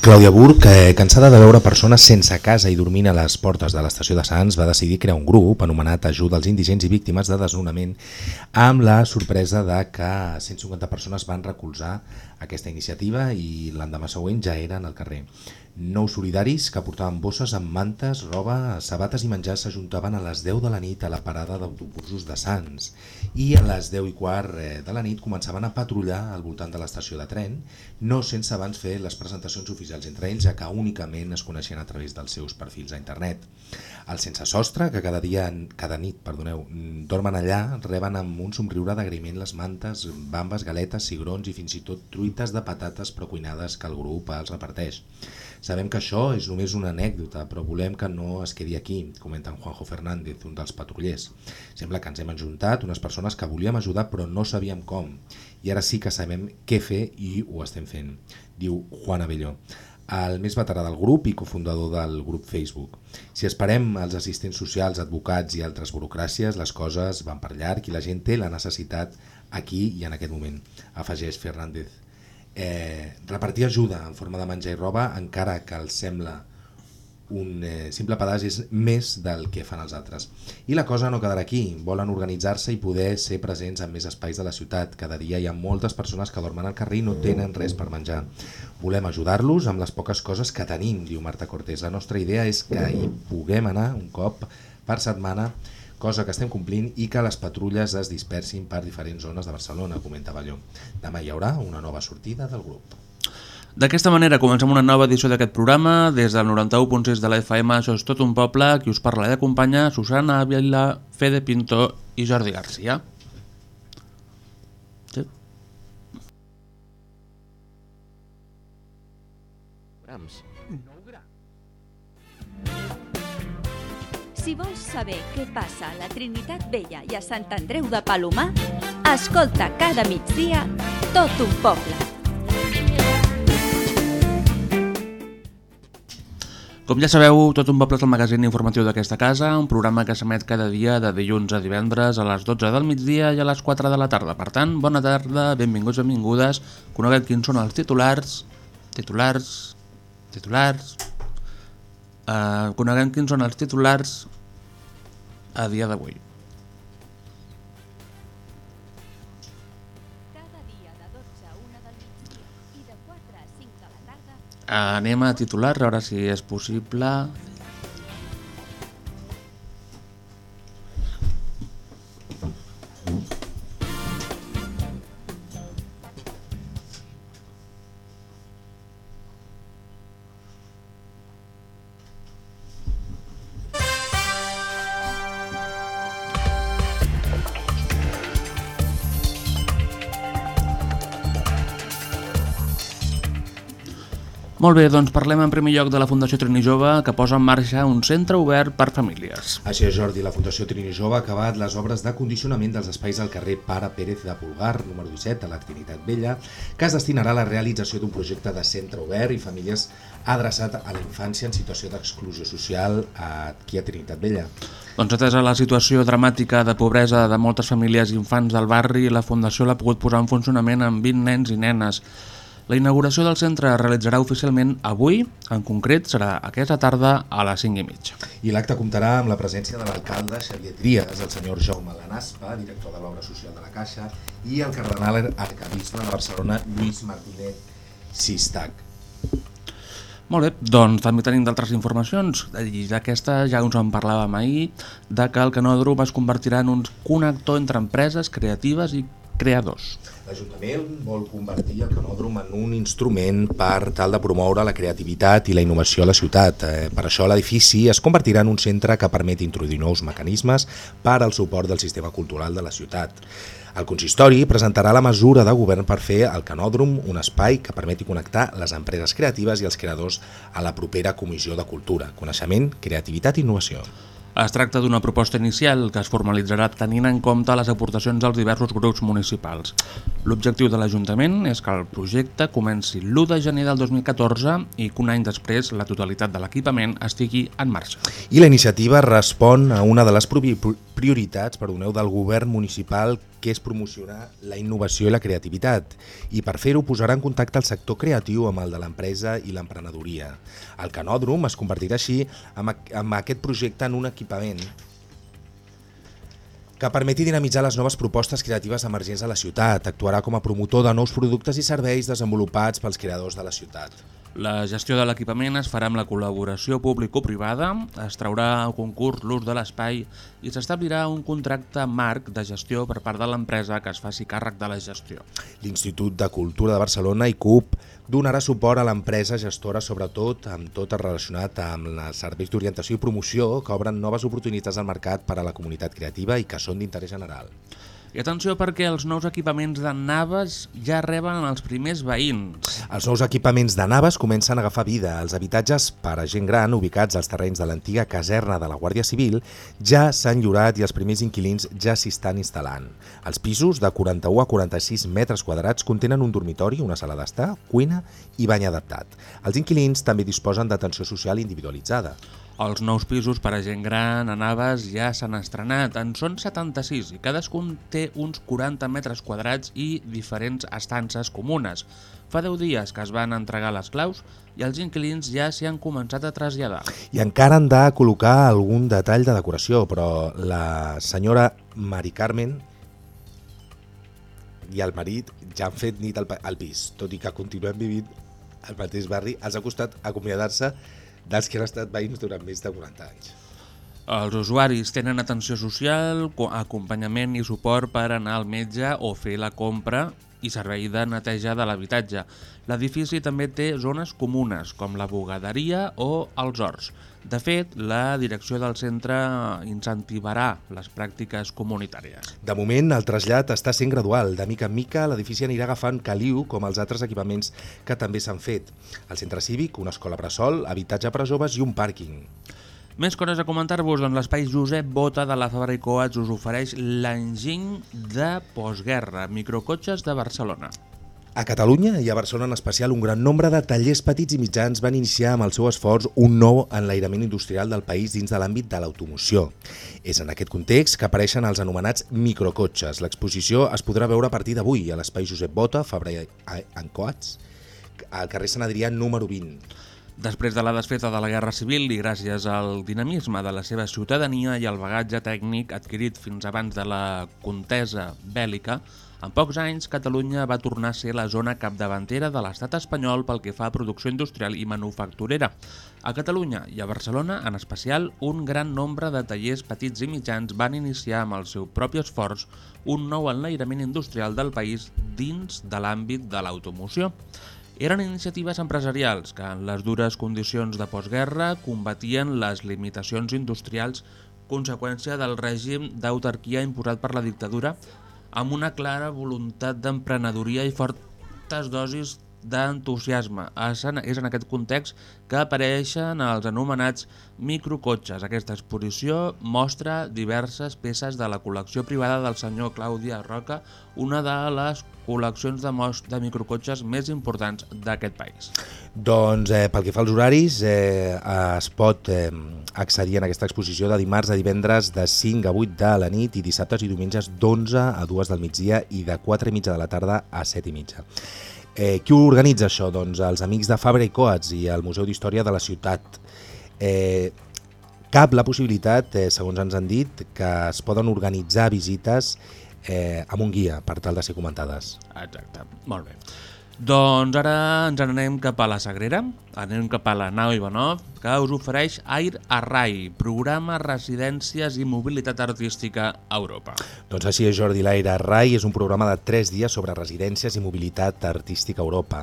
Clàudia Burg, eh, cansada de veure persones sense casa i dormint a les portes de l'estació de Sants, va decidir crear un grup anomenat Ajuda als indigents i víctimes de desnonament amb la sorpresa de que 150 persones van recolzar aquesta iniciativa i l'endemà següent ja eren al carrer. Nou solidaris que portaven bosses amb mantes, roba, sabates i menjar s'ajuntaven a les 10 de la nit a la parada d'autobusos de Sants i a les 10 i quart eh, de la nit començaven a patrullar al voltant de l'estació de tren, no sense abans fer les presentacions oficials entre ells, ja que únicament es coneixien a través dels seus perfils a internet. Els sense sostre, que cada dia, cada nit, perdoneu, dormen allà, reben amb un somriure d'agraïment les mantes, bambes, galetes, cigrons i fins i tot truites de patates precuinades que el grup els reparteix. Sabem que això és només una anècdota, però volem que no es quedi aquí, comenta en Juanjo Fernández, un dels patrullers. Sembla que ens hem ajuntat unes persones que volíem ajudar però no sabíem com. I ara sí que sabem què fer i ho estem fent, diu Juan Abelló el més veterà del grup i cofundador del grup Facebook. Si esperem els assistents socials, advocats i altres burocràcies, les coses van per llarg i la gent té la necessitat aquí i en aquest moment, afegeix Fernández. Eh, repartir ajuda en forma de menjar i roba, encara que els sembla un eh, simple pedaç és més del que fan els altres. I la cosa no quedarà aquí, volen organitzar-se i poder ser presents en més espais de la ciutat. Cada dia hi ha moltes persones que dormen al carrer i no tenen res per menjar. Volem ajudar-los amb les poques coses que tenim, diu Marta Cortés. La nostra idea és que hi puguem anar un cop per setmana cosa que estem complint i que les patrulles es dispersin per diferents zones de Barcelona, comenta Balló. Demà hi haurà una nova sortida del grup. D'aquesta manera comencem una nova edició d'aquest programa. Des del 91.6 de la FM, això és tot un poble, qui us parla i acompanya Susana Ávila, Fede Pinto i Jordi Garcia. Si vols saber què passa a la Trinitat Vella i a Sant Andreu de Palomar, escolta cada migdia tot un poble. Com ja sabeu, Tot un poble és el magazín informatiu d'aquesta casa, un programa que s'emet cada dia de dilluns a divendres a les 12 del migdia i a les 4 de la tarda. Per tant, bona tarda, benvinguts, benvingudes, coneguem quins són els titulars, titulars, titulars, uh, coneguem quins són els titulars a dia d'avui. Cada dia de 12 a 1 del migdia i de 4 a 5 de la tarda anem a titular, a veure si és possible. Molt bé, doncs parlem en primer lloc de la Fundació Trini Jove, que posa en marxa un centre obert per famílies. Així és, Jordi, la Fundació Trini Jove ha acabat les obres de condicionament dels espais al carrer Pare Pérez de Pulgar, número 17, a la Trinitat Vella, que es destinarà a la realització d'un projecte de centre obert i famílies adreçat a la infància en situació d'exclusió social aquí a Trinitat Vella. Doncs atesa la situació dramàtica de pobresa de moltes famílies i infants del barri, la Fundació l'ha pogut posar en funcionament amb 20 nens i nenes. La inauguració del centre es realitzarà oficialment avui, en concret serà aquesta tarda a les 5 i mitja. I l'acte comptarà amb la presència de l'alcalde Xavier Trias, el senyor Jaume Lanaspa, director de l'obra social de la Caixa, i el cardenal arcabisbe de Barcelona, Lluís Martínez Sistac. Molt bé, doncs també tenim d'altres informacions, i d'aquesta ja us en parlàvem ahir, de que el Canòdrom es convertirà en un connector entre empreses creatives i creadors. L'Ajuntament vol convertir el canòdrom en un instrument per tal de promoure la creativitat i la innovació a la ciutat. Eh, per això l'edifici es convertirà en un centre que permet introduir nous mecanismes per al suport del sistema cultural de la ciutat. El consistori presentarà la mesura de govern per fer el Canòdrom un espai que permeti connectar les empreses creatives i els creadors a la propera Comissió de Cultura, Coneixement, Creativitat i Innovació. Es tracta d'una proposta inicial que es formalitzarà tenint en compte les aportacions dels diversos grups municipals. L'objectiu de l'Ajuntament és que el projecte comenci l'1 de gener del 2014 i que un any després la totalitat de l'equipament estigui en marxa. I la iniciativa respon a una de les prioritats perdoneu, del govern municipal que és promocionar la innovació i la creativitat i per fer-ho posarà en contacte el sector creatiu amb el de l'empresa i l'emprenedoria. El Canòdrom es convertirà així amb, aquest projecte en un equipament que permeti dinamitzar les noves propostes creatives emergents a la ciutat. Actuarà com a promotor de nous productes i serveis desenvolupats pels creadors de la ciutat. La gestió de l'equipament es farà amb la col·laboració público-privada, es traurà a concurs l'ús de l'espai i s'establirà un contracte marc de gestió per part de l'empresa que es faci càrrec de la gestió. L'Institut de Cultura de Barcelona i CUP donarà suport a l'empresa gestora sobretot amb tot el relacionat amb els serveis d'orientació i promoció que obren noves oportunitats al mercat per a la comunitat creativa i que són d'interès general. I atenció perquè els nous equipaments de naves ja reben els primers veïns. Els nous equipaments de naves comencen a agafar vida. Els habitatges per a gent gran ubicats als terrenys de l'antiga caserna de la Guàrdia Civil ja s'han llorat i els primers inquilins ja s'hi estan instal·lant. Els pisos de 41 a 46 metres quadrats contenen un dormitori, una sala d'estar, cuina i bany adaptat. Els inquilins també disposen d'atenció social individualitzada. Els nous pisos per a gent gran a Naves ja s'han estrenat, en són 76 i cadascun té uns 40 metres quadrats i diferents estances comunes. Fa 10 dies que es van entregar les claus i els inquilins ja s'hi han començat a traslladar. I encara han de col·locar algun detall de decoració, però la senyora Mari Carmen i el marit ja han fet nit al, pis, tot i que continuem vivint al mateix barri, els ha costat acomiadar-se dels que han estat veïns durant més de 40 anys. Els usuaris tenen atenció social, co- acompanyament i suport per anar al metge o fer la compra i servei de neteja de l'habitatge. L'edifici també té zones comunes, com la bugaderia o els horts. De fet, la direcció del centre incentivarà les pràctiques comunitàries. De moment, el trasllat està sent gradual. De mica en mica, l'edifici anirà agafant caliu com els altres equipaments que també s'han fet. El centre cívic, una escola bressol, habitatge per a joves i un pàrquing. Més coses a comentar-vos, doncs l'espai Josep Bota de la Fabra i Coats us ofereix l'enginy de postguerra, microcotxes de Barcelona. A Catalunya i a Barcelona en especial, un gran nombre de tallers petits i mitjans van iniciar amb el seu esforç un nou enlairament industrial del país dins de l'àmbit de l'automoció. És en aquest context que apareixen els anomenats microcotxes. L'exposició es podrà veure a partir d'avui a l'espai Josep Bota, Fabra i Coats, al carrer Sant Adrià número 20. Després de la desfeta de la Guerra Civil i gràcies al dinamisme de la seva ciutadania i al bagatge tècnic adquirit fins abans de la contesa bèl·lica, en pocs anys Catalunya va tornar a ser la zona capdavantera de l'estat espanyol pel que fa a producció industrial i manufacturera. A Catalunya i a Barcelona, en especial, un gran nombre de tallers petits i mitjans van iniciar amb el seu propi esforç un nou enlairament industrial del país dins de l'àmbit de l'automoció. Eren iniciatives empresarials que en les dures condicions de postguerra combatien les limitacions industrials conseqüència del règim d'autarquia imposat per la dictadura amb una clara voluntat d'emprenedoria i fortes dosis d'entusiasme. En és en aquest context que apareixen els anomenats microcotxes. Aquesta exposició mostra diverses peces de la col·lecció privada del senyor Clàudia Roca, una de les col·leccions de, de microcotxes més importants d'aquest país. Doncs eh, pel que fa als horaris, eh, es pot eh, accedir en aquesta exposició de dimarts a divendres de 5 a 8 de la nit i dissabtes i diumenges d'11 a 2 del migdia i de 4 i mitja de la tarda a 7 i mitja. Eh, qui organitza això? Doncs els amics de Fabra i Coats i el Museu d'Història de la Ciutat. Eh, cap la possibilitat, eh, segons ens han dit, que es poden organitzar visites eh, amb un guia per tal de ser comentades. Exacte, molt bé. Doncs ara ens n'anem cap a la Sagrera, anem cap a la nau Ivanov, que us ofereix Air Arrai, programa Residències i Mobilitat Artística a Europa. Doncs així és, Jordi. L'Aire Rai és un programa de 3 dies sobre residències i mobilitat artística a Europa,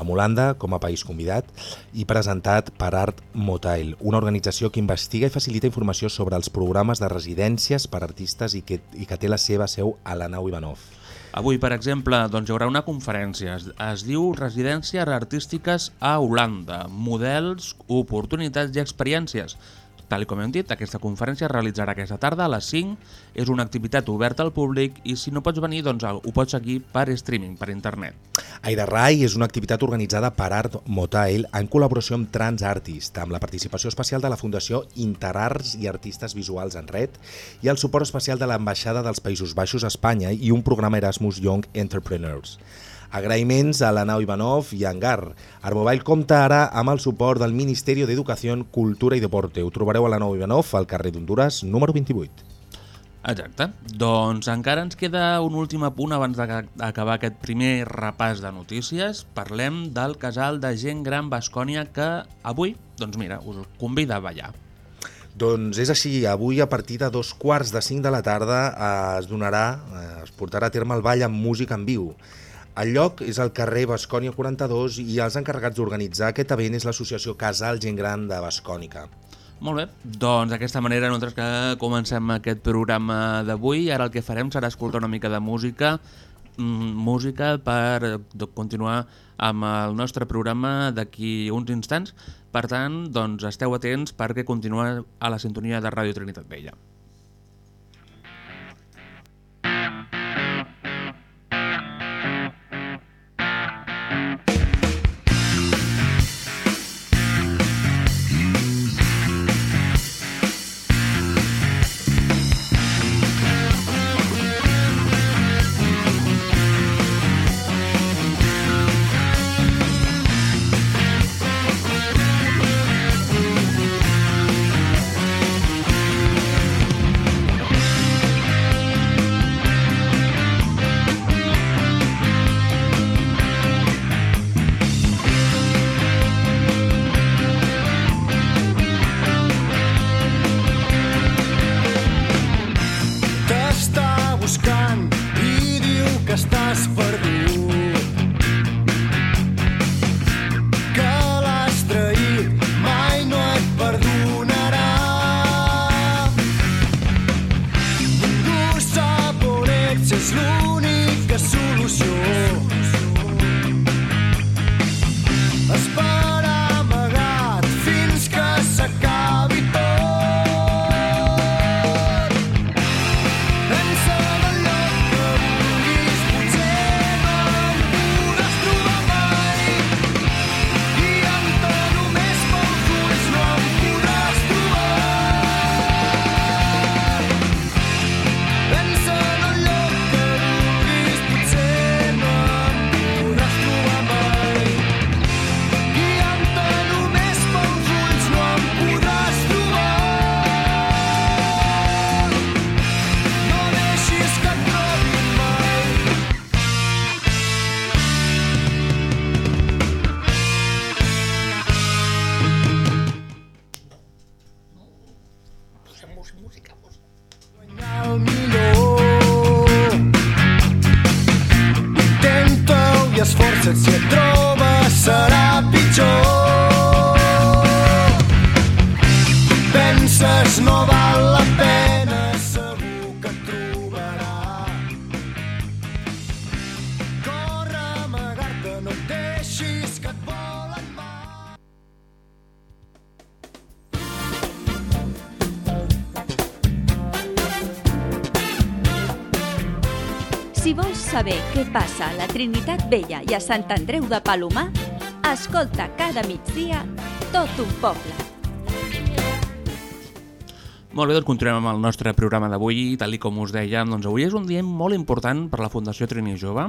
amb Holanda com a país convidat i presentat per Art Motail, una organització que investiga i facilita informació sobre els programes de residències per artistes i que, i que té la seva seu a la nau Ivanov. Avui, per exemple, doncs, hi haurà una conferència. Es, es diu Residències Artístiques a Holanda, models, oportunitats i experiències. Tal com hem dit, aquesta conferència es realitzarà aquesta tarda a les 5. És una activitat oberta al públic i si no pots venir, doncs ho pots seguir per streaming, per internet. Aire Rai és una activitat organitzada per Art Motail en col·laboració amb Trans Artist, amb la participació especial de la Fundació Interarts i Artistes Visuals en Red i el suport especial de l'Ambaixada dels Països Baixos a Espanya i un programa Erasmus Young Entrepreneurs. Agraïments a la nau Ivanov i a Angar. Armobile compta ara amb el suport del Ministeri d'Educació, Cultura i Deporte. Ho trobareu a la nau Ivanov, al carrer d'Honduras, número 28. Exacte. Doncs encara ens queda un últim apunt abans d'acabar aquest primer repàs de notícies. Parlem del casal de gent gran Bascònia que avui, doncs mira, us convida a ballar. Doncs és així, avui a partir de dos quarts de cinc de la tarda eh, es donarà, eh, es portarà a terme el ball amb música en viu. El lloc és el carrer Bascònia 42 i els encarregats d'organitzar aquest event és l'associació Casal Gent Gran de Bascònica. Molt bé, doncs d'aquesta manera nosaltres que comencem aquest programa d'avui, ara el que farem serà escoltar una mica de música, mm, música per continuar amb el nostre programa d'aquí uns instants. Per tant, doncs esteu atents perquè continua a la sintonia de Ràdio Trinitat Vella. Trinitat Vella i a Sant Andreu de Palomar, escolta cada migdia tot un poble. Molt bé, doncs continuem amb el nostre programa d'avui. Tal com us dèiem, doncs avui és un dia molt important per la Fundació Trini Jove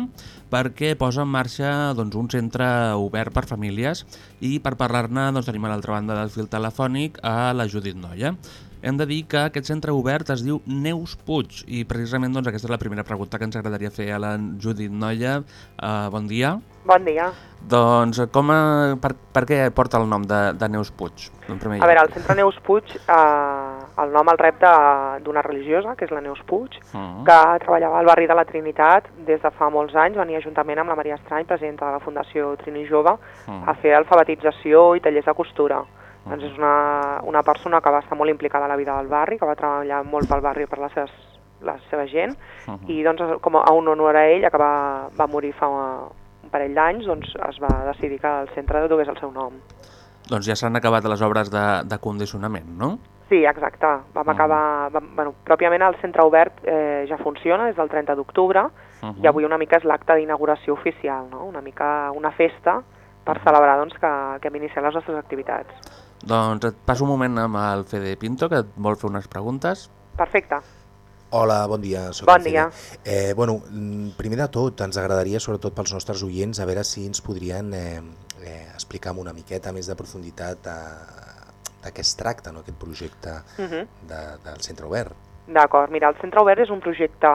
perquè posa en marxa doncs, un centre obert per famílies i per parlar-ne doncs, tenim a l'altra banda del fil telefònic a la Judit Noia. Hem de dir que aquest centre obert es diu Neus Puig i precisament doncs, aquesta és la primera pregunta que ens agradaria fer a la Judit Noia. Uh, bon dia. Bon dia. Doncs com, a, per, per què porta el nom de, de Neus Puig? En primer A veure, el centre Neus Puig, eh, el nom el rep d'una religiosa, que és la Neus Puig, Mm. que treballava al barri de la Trinitat des de fa molts anys, venia juntament amb la Maria Estrany, presidenta de la Fundació Trini Jove, Mm. a fer alfabetització i tallers de costura. Doncs és una, una persona que va estar molt implicada a la vida del barri, que va treballar molt pel barri per la seva, la seva gent, Mhm. i doncs com a un honor a ella, que va, va morir fa un parell d'anys, doncs es va decidir que el centre dugués el seu nom. Doncs ja s'han acabat les obres de, de condicionament, no? Sí, exacte. Vam Ah. acabar... Vam, bueno, pròpiament el centre obert eh, ja funciona des del 30 d'octubre Mhm. i avui una mica és l'acte d'inauguració oficial, no? una mica una festa per celebrar doncs, que, que hem iniciat les nostres activitats. Doncs et passo un moment amb el Fede Pinto, que et vol fer unes preguntes. Perfecte. Hola, bon dia. Soc Bon dia. Eh, bueno, mm, primer de tot, ens agradaria, sobretot pels nostres oients, a veure si ens podrien eh, eh, explicar amb una miqueta més de profunditat eh, de què es tracta, no, aquest projecte Uh -huh. de, del centre obert. D'acord. Mira, el centre obert és un projecte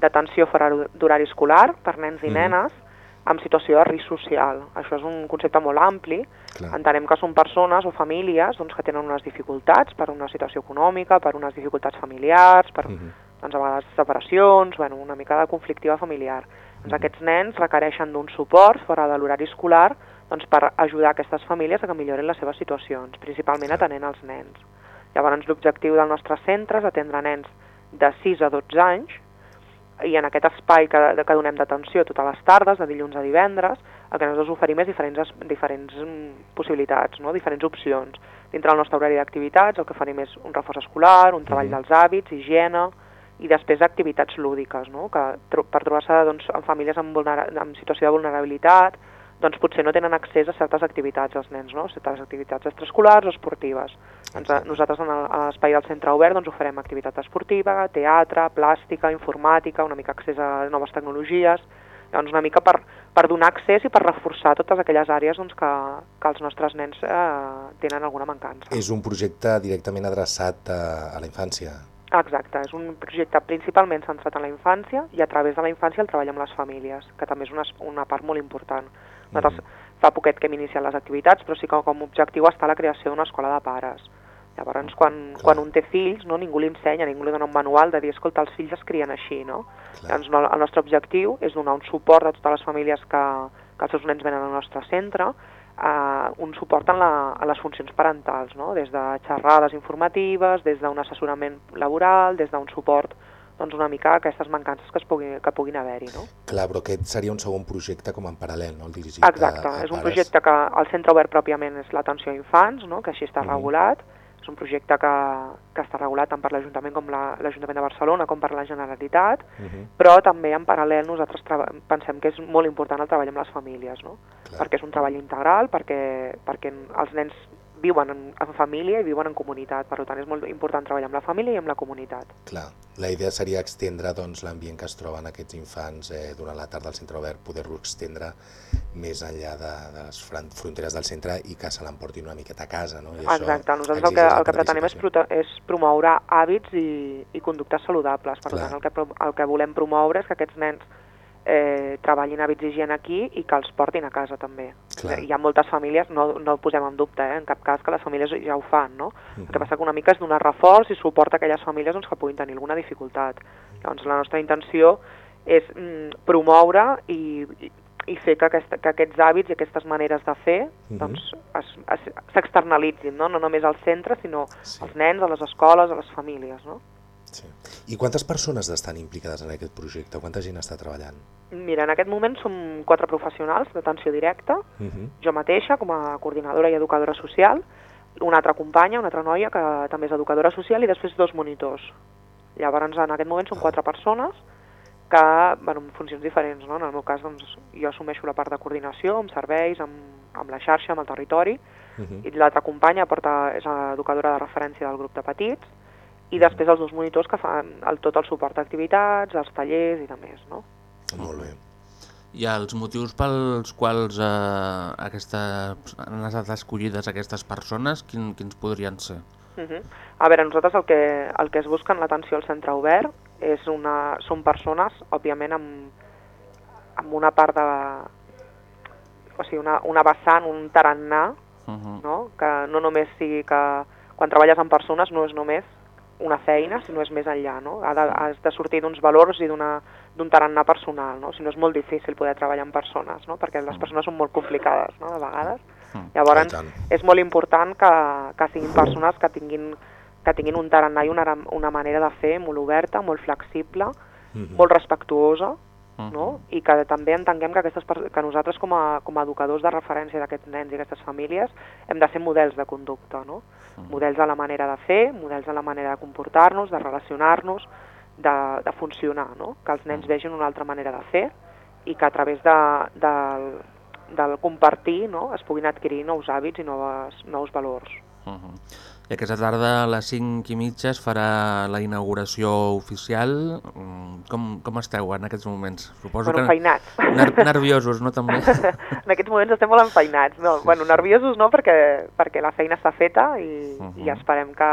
d'atenció fora d'horari escolar per nens i Mhm. nenes amb situació de risc social. Això és un concepte molt ampli. Clar. Entenem que són persones o famílies doncs, que tenen unes dificultats per una situació econòmica, per unes dificultats familiars, per Mhm. doncs, a vegades separacions, bueno, una mica de conflictiva familiar. Doncs aquests nens requereixen d'un suport fora de l'horari escolar doncs, per ajudar aquestes famílies a que millorin les seves situacions, principalment atenent als nens. Llavors l'objectiu del nostre centre és atendre nens de 6 a 12 anys i en aquest espai que, que donem d'atenció totes les tardes, de dilluns a divendres, el que nosaltres oferim és diferents, diferents mm, possibilitats, no? diferents opcions. Dintre del nostre horari d'activitats el que oferim és un reforç escolar, un treball Mhm. dels hàbits, higiene, i després activitats lúdiques, no? que tro per trobar-se doncs, amb famílies vulnera en situació de vulnerabilitat, doncs potser no tenen accés a certes activitats els nens, no? certes activitats extraescolars o esportives. Doncs, eh, nosaltres en a l'espai del centre obert doncs, oferem activitat esportiva, teatre, plàstica, informàtica, una mica accés a noves tecnologies, llavors una mica per, per donar accés i per reforçar totes aquelles àrees doncs, que, que els nostres nens eh, tenen alguna mancança. És un projecte directament adreçat a, a la infància. Exacte, és un projecte principalment centrat en la infància i a través de la infància el treball amb les famílies, que també és una, una part molt important. Nosaltres fa poquet que hem iniciat les activitats, però sí que com a objectiu està la creació d'una escola de pares. Llavors, quan, Clar. quan un té fills, no, ningú li ensenya, ningú li dona un manual de dir, escolta, els fills es crien així, no? Clar. Llavors, no, el nostre objectiu és donar un suport a totes les famílies que, que els seus nens venen al nostre centre, eh, un suport en, la, en les funcions parentals, no? des de xerrades informatives, des d'un assessorament laboral, des d'un suport doncs una mica aquestes mancances que, es pugui, que puguin haver-hi. No? Clar, però aquest seria un segon projecte com en paral·lel, no? El dirigit Exacte, a, a és un pares. projecte que el centre obert pròpiament és l'atenció a infants, no? que així està Mhm. regulat, és un projecte que, que està regulat tant per l'Ajuntament com la- l'Ajuntament de Barcelona com per la Generalitat, Mhm, però també en paral·lel nosaltres pensem que és molt important el treball amb les famílies, no? Clar. perquè és un treball integral, perquè, perquè els nens viuen en, en família i viuen en comunitat, per tant és molt important treballar amb la família i amb la comunitat. Clar, la idea seria extendre doncs, l'ambient que es troben aquests infants eh, durant la tarda al centre obert, poder-lo extendre més enllà de, de les fron- fronteres del centre i que se l'emportin una miqueta a casa. No? I això Exacte, nosaltres el que, el que pretenem és, és promoure hàbits i, i conductes saludables, per Clar. tant el que, el que volem promoure és que aquests nens eh, treballin hàbits d'higiene aquí i que els portin a casa també. Clar. Hi ha moltes famílies, no, no ho posem en dubte, eh, en cap cas que les famílies ja ho fan, no? El que Mhm. passa que una mica és donar reforç i suport a aquelles famílies doncs, que puguin tenir alguna dificultat. Llavors la nostra intenció és mm, promoure i, i, i fer que, aquesta, que aquests hàbits i aquestes maneres de fer Mhm. doncs, es- es- s'externalitzin, no? no només al centre, sinó Sí. als nens, a les escoles, a les famílies. No? Sí. I quantes persones estan implicades en aquest projecte? Quanta gent està treballant? Mira, en aquest moment som quatre professionals d'atenció directa, Mhm. jo mateixa com a coordinadora i educadora social, una altra companya, una altra noia que també és educadora social i després dos monitors. Llavors en aquest moment són quatre persones que, bueno, amb funcions diferents, no? En el meu cas, doncs, jo assumeixo la part de coordinació amb serveis, amb, amb la xarxa, amb el territori, Mhm. i l'altra companya porta, és educadora de referència del grup de petits, i després els dos monitors que fan el, tot el suport d'activitats, els tallers i de més, no? Molt bé. I els motius pels quals eh, aquesta, han estat escollides aquestes persones, quin, quins podrien ser? Uh A veure, nosaltres el que, el que es busca en l'atenció al centre obert és una, són persones, òbviament, amb, amb una part de... O sigui, una, una vessant, un tarannà, Uh -huh. no? que no només sigui que quan treballes amb persones no és només una feina, sinó és més enllà, no? Ha de, has de sortir d'uns valors i d'una- d'un tarannà personal, no? Si no és molt difícil poder treballar amb persones, no? Perquè les persones són molt complicades, no?, de vegades. Mm. Llavors, és molt important que, que siguin persones que tinguin, que tinguin un tarannà i una, una manera de fer molt oberta, molt flexible, Mhm. molt respectuosa, Mhm. no? i que també entenguem que, aquestes, que nosaltres com a, com a educadors de referència d'aquests nens i aquestes famílies hem de ser models de conducta, no? models de la manera de fer, models de la manera de comportar-nos, de relacionar-nos, de, de funcionar, no? que els nens vegin una altra manera de fer i que a través de, del, del compartir no? es puguin adquirir nous hàbits i noves, nous valors. Uh -huh. I aquesta tarda a les 5 i mitja es farà la inauguració oficial. Mm, Com, com esteu en aquests moments? Suposo Bueno, que feinats. ner nerviosos, no també? en aquests moments estem molt enfeinats. No, bueno, nerviosos no, perquè, perquè la feina està feta i, uh. -huh. i esperem que,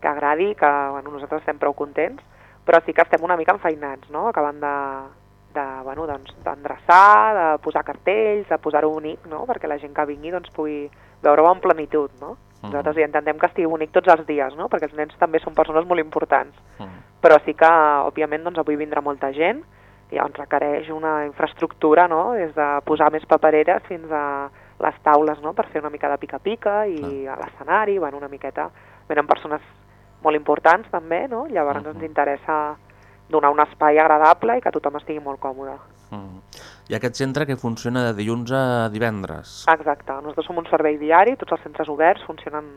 que agradi, que bueno, nosaltres estem prou contents, però sí que estem una mica enfeinats, no? acabant de de, bueno, doncs, de posar cartells, de posar-ho bonic, no? perquè la gent que vingui doncs, pugui veure-ho en plenitud. No? Mhm. Nosaltres ja intentem que estigui bonic tots els dies, no? perquè els nens també són persones molt importants Mm. però sí que, òbviament, doncs, avui vindrà molta gent i llavors requereix una infraestructura, no?, des de posar més papereres fins a les taules, no?, per fer una mica de pica-pica i a l'escenari, bueno, una miqueta... Venen persones molt importants, també, no?, llavors Mhm. ens interessa donar un espai agradable i que tothom estigui molt còmode. Mm. I aquest centre que funciona de dilluns a divendres. Exacte, nosaltres som un servei diari, tots els centres oberts funcionen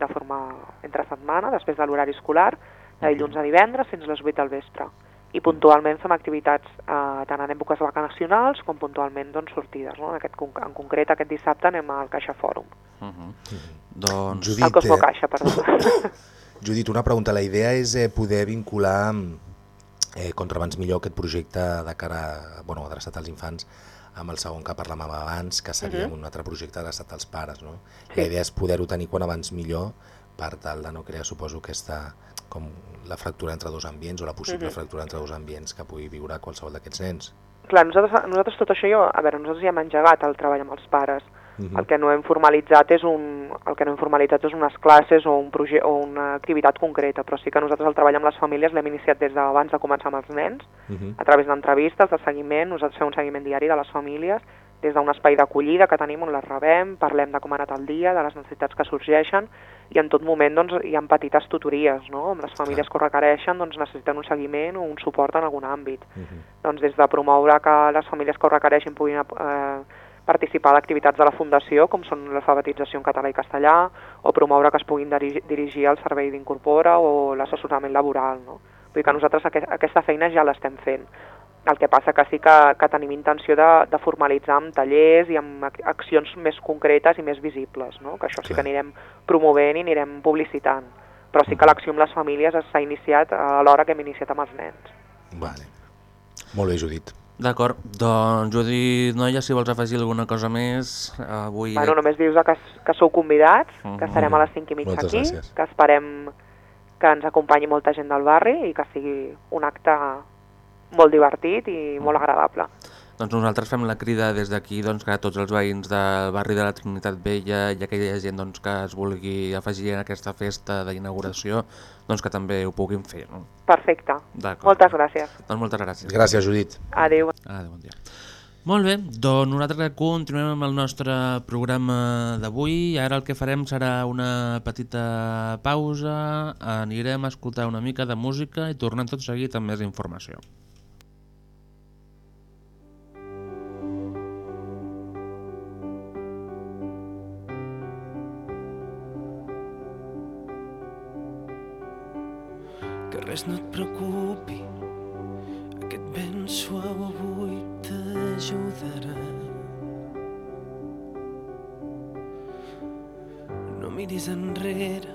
de forma entre setmana, després de l'horari escolar, de dilluns a divendres fins a les 8 del vespre. I puntualment fem activitats eh, tant en èpoques vacacionals com puntualment doncs, sortides. No? En, aquest, en concret, aquest dissabte anem al Caixa Fòrum. Uh -huh. Doncs... Judit, Al Cosmo eh, Caixa, perdó. Judit, una pregunta. La idea és eh, poder vincular eh, contra abans millor aquest projecte de cara, bueno, adreçat als infants amb el segon que parlàvem abans, que seria Mhm. un altre projecte adreçat als pares. No? Sí. La idea és poder-ho tenir quan abans millor per tal de no crear, suposo, aquesta com la fractura entre dos ambients o la possible Mhm. fractura entre dos ambients que pugui viure qualsevol d'aquests nens. Clar, nosaltres, nosaltres tot això, jo, a veure, nosaltres ja hem engegat el treball amb els pares. Mhm. El que no hem formalitzat és un, el que no hem formalitzat és unes classes o, un o una activitat concreta, però sí que nosaltres el treball amb les famílies l'hem iniciat des d'abans de començar amb els nens, Mhm. a través d'entrevistes, de seguiment, nosaltres fem un seguiment diari de les famílies, des d'un espai d'acollida que tenim on les rebem, parlem de com ha anat el dia, de les necessitats que sorgeixen, i en tot moment doncs, hi ha petites tutories, no? amb les famílies que ho requereixen doncs, necessiten un seguiment o un suport en algun àmbit. Mhm. Doncs des de promoure que les famílies que ho requereixin puguin eh, participar d'activitats de la Fundació, com són l'alfabetització en català i castellà, o promoure que es puguin dirigir, al servei d'Incorpora o l'assessorament laboral. No? Vull dir que nosaltres aqu aquesta feina ja l'estem fent. El que passa que sí que, que tenim intenció de, de formalitzar amb tallers i amb ac- accions més concretes i més visibles, no? que això sí que anirem promovent i anirem publicitant. Però sí que l'acció amb les famílies s'ha iniciat a l'hora que hem iniciat amb els nens. Vale. Molt bé, Judit. D'acord, doncs Judit Noia, si vols afegir alguna cosa més, avui... Bueno, només dius que, que sou convidats, Mhm. que estarem a les 5 i mitja Moltes aquí, gràcies. que esperem que ens acompanyi molta gent del barri i que sigui un acte molt divertit i molt agradable. Doncs nosaltres fem la crida des d'aquí doncs, que tots els veïns del barri de la Trinitat Vella i aquella gent doncs, que es vulgui afegir en aquesta festa d'inauguració doncs, que també ho puguin fer. No? Perfecte. Moltes gràcies. Doncs moltes gràcies. Gràcies, Judit. Adéu. Adéu, bon dia. Molt bé, doncs nosaltres continuem amb el nostre programa d'avui. Ara el que farem serà una petita pausa, anirem a escoltar una mica de música i tornem tot seguit amb més informació. Res no et preocupi, aquest vent suau avui t'ajudarà. No miris enrere,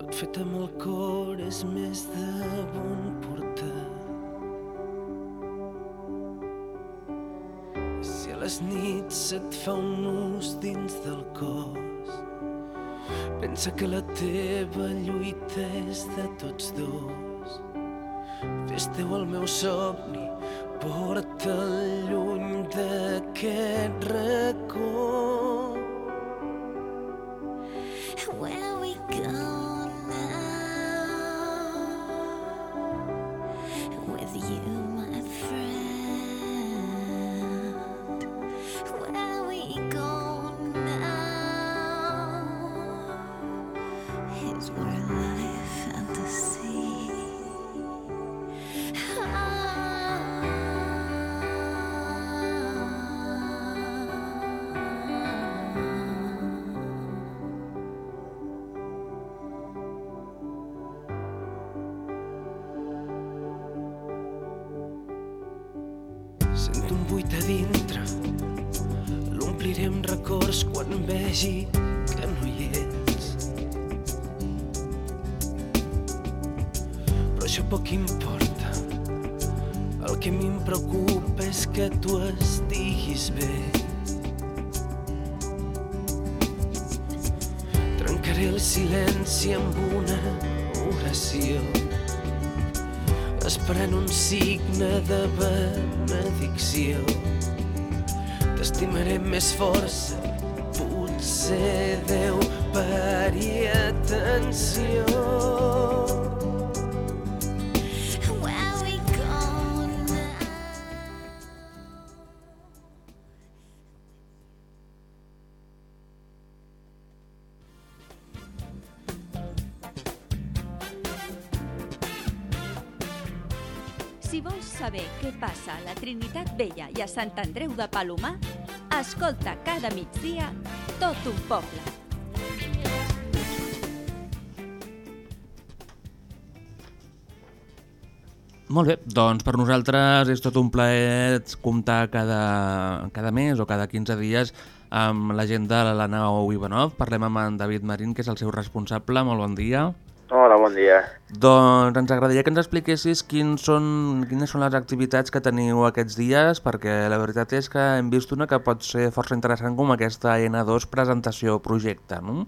tot fet amb el cor és més de bon portar. Si a les nits se't fa un nus dins del cos, Pensa que la teva lluita és de tots dos. Fes teu el meu somni, porta'l lluny d'aquest racó. T'estimaré més força, potser Déu pari atenció. Where we go now? Si vols saber què passa a la Trinitat Vella i a Sant Andreu de Palomar, escolta cada migdia tot un poble. Molt bé, doncs per nosaltres és tot un plaer comptar cada, cada mes o cada 15 dies amb la gent de la nau Ivanov. Parlem amb en David Marín, que és el seu responsable. Molt bon dia. Hola, bon dia. Doncs ens agradaria que ens expliquessis quins són, quines són les activitats que teniu aquests dies, perquè la veritat és que hem vist una que pot ser força interessant com aquesta N2 presentació projecte, no?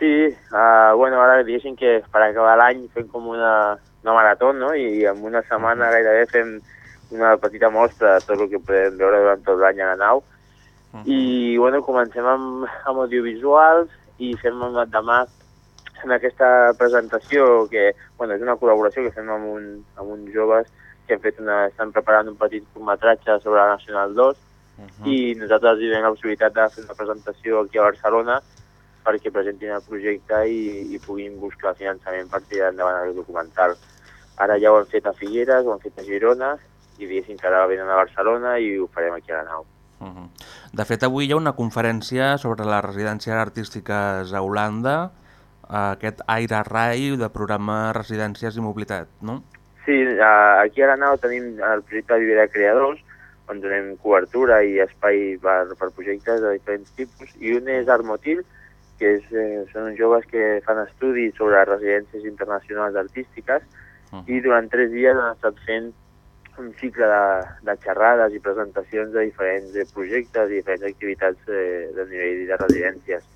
Sí, uh, bueno, ara diguéssim que per acabar l'any fem com una, una marató, no? I en una setmana gairebé fem una petita mostra de tot el que podem veure durant tot l'any a la nau. I, bueno, comencem amb, amb audiovisuals i fem demà en aquesta presentació que, bueno, és una col·laboració que fem amb, un, amb uns joves que han fet una, estan preparant un petit curtmetratge sobre la Nacional 2 i nosaltres els donem la possibilitat de fer una presentació aquí a Barcelona perquè presentin el projecte i, i puguin buscar finançament per tirar endavant el documental. Ara ja ho hem fet a Figueres, ho hem fet a Girona i diguéssim que ara venen a Barcelona i ho farem aquí a la nau. Uh -huh. De fet, avui hi ha una conferència sobre les residències artístiques a Holanda, aquest Aire Rai de programa Residències i Mobilitat, no? Sí, aquí a la nau tenim el projecte Viver de Creadors, on donem cobertura i espai per, per projectes de diferents tipus, i un és Armotil, que és, eh, són uns joves que fan estudis sobre residències internacionals artístiques Uh i durant tres dies han estat fent un cicle de, de xerrades i presentacions de diferents eh, projectes i diferents activitats eh, de nivell de residències.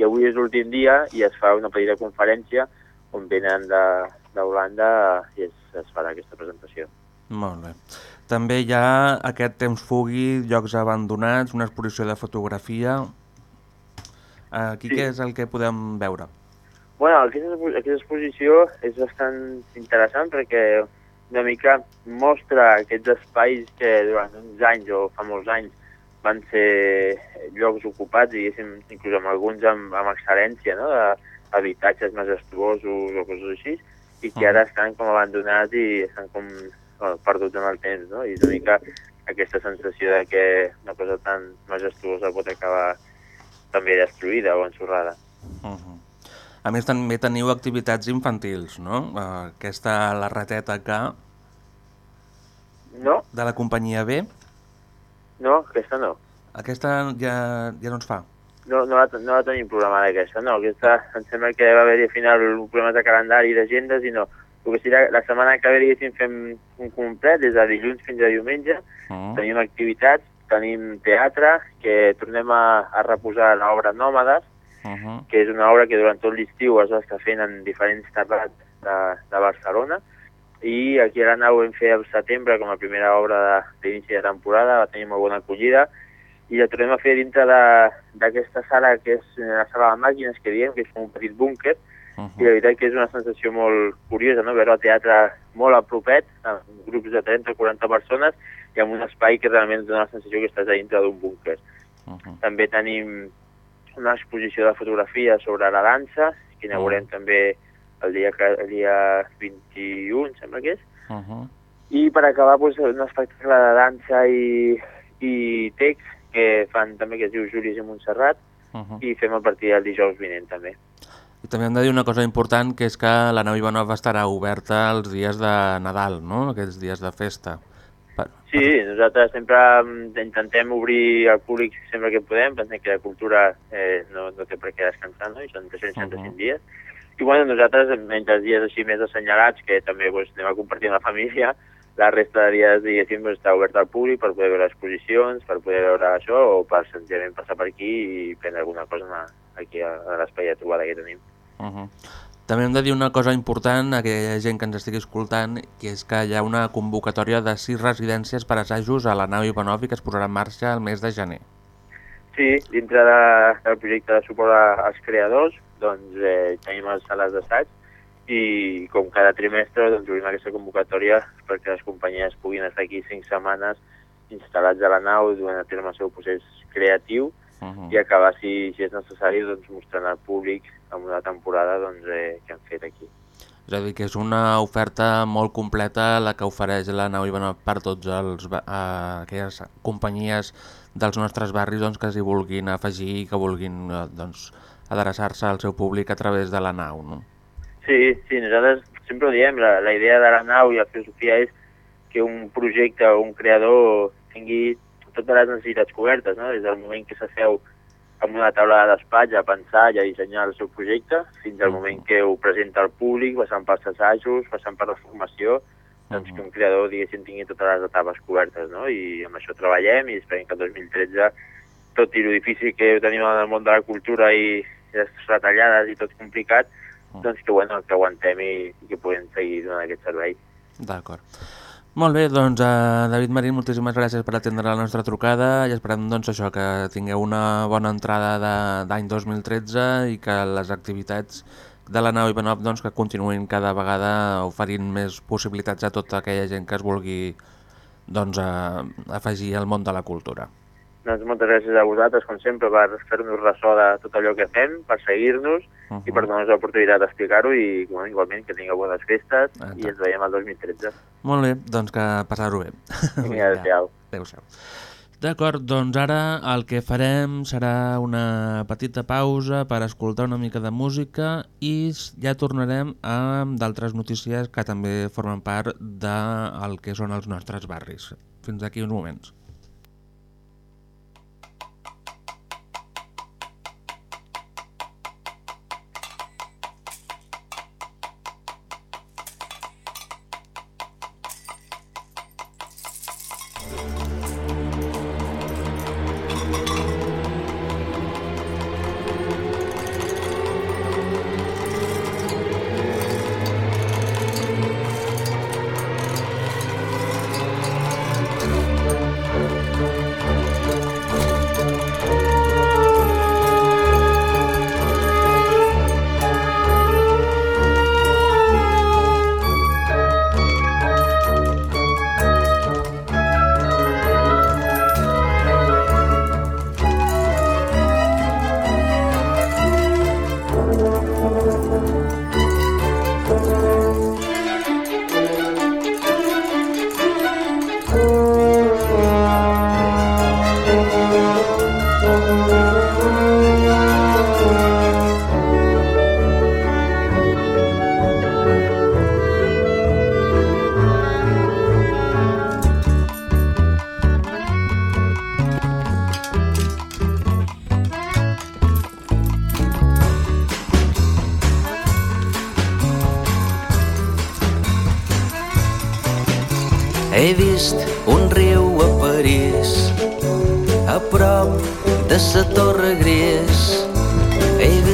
I avui és l'últim dia i es fa una petita conferència on venen d'Holanda i es, es farà aquesta presentació. Molt bé. També hi ha aquest Temps Fugui, Llocs Abandonats, una exposició de fotografia. Aquí Sí. què és el que podem veure? Bueno, aquesta, aquesta exposició és bastant interessant perquè una mica mostra aquests espais que durant uns anys o fa molts anys van ser llocs ocupats, diguéssim, inclús amb alguns amb, amb excel·lència, no?, d'habitatges majestuosos o coses així, i que ara estan com abandonats i estan com bueno, perduts en el temps, no? I és una mica aquesta sensació de que una cosa tan majestuosa pot acabar també destruïda o ensorrada. Uh -huh. A més, també teniu activitats infantils, no? Eh, Aquesta La Rateta que No, de la companyia B, no, aquesta no. aquesta ja, ja no es fa. No, no, la, no la tenim programada aquesta, no. Aquesta em sembla que va haver-hi al final un problema de calendari i d'agendes i no. El que sí, la, la setmana que ve, diguéssim, fem un complet, des de dilluns fins a diumenge. Uh Tenim activitats, tenim teatre, que tornem a, a reposar l'obra Nòmades, Uh -huh. que és una obra que durant tot l'estiu es va estar fent en diferents terrats de, de Barcelona i aquí a la nau vam fer el setembre com a primera obra de- d'inici de, temporada, va tenir molt bona acollida i la tornem a fer dintre de- d'aquesta sala que és la sala de màquines que diem, que és com un petit búnquer i la veritat que és una sensació molt curiosa, no? veure el teatre molt a propet, amb grups de 30 o 40 persones i amb un espai que realment dona la sensació que estàs a dintre d'un búnquer. Uh -huh. També tenim una exposició de fotografia sobre la dansa, que inaugurem també el dia, que- el dia 21, em sembla que és. Uh -huh. I per acabar, doncs, un espectacle de dansa i, i text que fan també, que es diu Julis i Montserrat, Uh -huh. i fem a partir del dijous vinent també. I també hem de dir una cosa important, que és que la nau Ivanov estarà oberta els dies de Nadal, no? Aquells dies de festa. Per... Sí, nosaltres sempre mm, intentem obrir al públic sempre que podem, pensem que la cultura eh, no, no té per què descansar, no? i són 365 dies. I bueno, nosaltres, menys els dies així més assenyalats, que també pues, anem a compartir amb la família, la resta de dies, diguéssim, pues, està obert al públic per poder veure exposicions, per poder veure això, o per senzillament passar per aquí i prendre alguna cosa aquí a, a l'espai de trobada que tenim. Uh -huh. També hem de dir una cosa important a aquella gent que ens estigui escoltant, que és que hi ha una convocatòria de sis residències per assajos a la nau Ivanov i que es posarà en marxa el mes de gener. Sí, dintre de, del projecte de suport als creadors, doncs eh, tenim les sales d'assaig i com cada trimestre doncs, obrim aquesta convocatòria perquè les companyies puguin estar aquí cinc setmanes instal·lats a la nau duent a terme el seu procés creatiu Uh -huh. i acabar, si, si és necessari, doncs, mostrant al públic amb una temporada doncs, eh, que han fet aquí. És a dir, que és una oferta molt completa la que ofereix la nau Ivanov per tots els, eh, aquelles companyies dels nostres barris doncs, que s'hi vulguin afegir i que vulguin eh, doncs, adreçar-se al seu públic a través de la nau. No? Sí, sí, nosaltres sempre ho diem, la, la idea de la nau i la filosofia és que un projecte o un creador tingui totes les necessitats cobertes, no? des del moment que s'asseu amb una taula de despatx a pensar i a dissenyar el seu projecte, fins al moment que ho presenta al públic, passant pels assajos, passant per la formació, doncs que un creador, diguéssim, tingui totes les etapes cobertes, no? I amb això treballem i esperem que el 2013, tot i lo difícil que tenim en el món de la cultura i les retallades i tot complicat, doncs que, bueno, que aguantem i, i que puguem seguir donant aquest servei. D'acord. Molt bé, doncs uh, David Marín, moltíssimes gràcies per atendre la nostra trucada i esperem doncs, això que tingueu una bona entrada d'any 2013 i que les activitats de la nau Ivanov doncs, que continuïn cada vegada oferint més possibilitats a tota aquella gent que es vulgui doncs, uh, afegir al món de la cultura. Doncs moltes gràcies a vosaltres, com sempre, per fer-nos ressò de tot allò que fem, per seguir-nos uh -huh. i per donar-nos l'oportunitat d'explicar-ho i, bueno, igualment, que tingueu bones festes i ens veiem el 2013. Molt bé, doncs que passar-ho bé. Vinga, adéu-siau. Adéu-siau. D'acord, doncs ara el que farem serà una petita pausa per escoltar una mica de música i ja tornarem amb d'altres notícies que també formen part del que són els nostres barris. Fins d'aquí uns moments.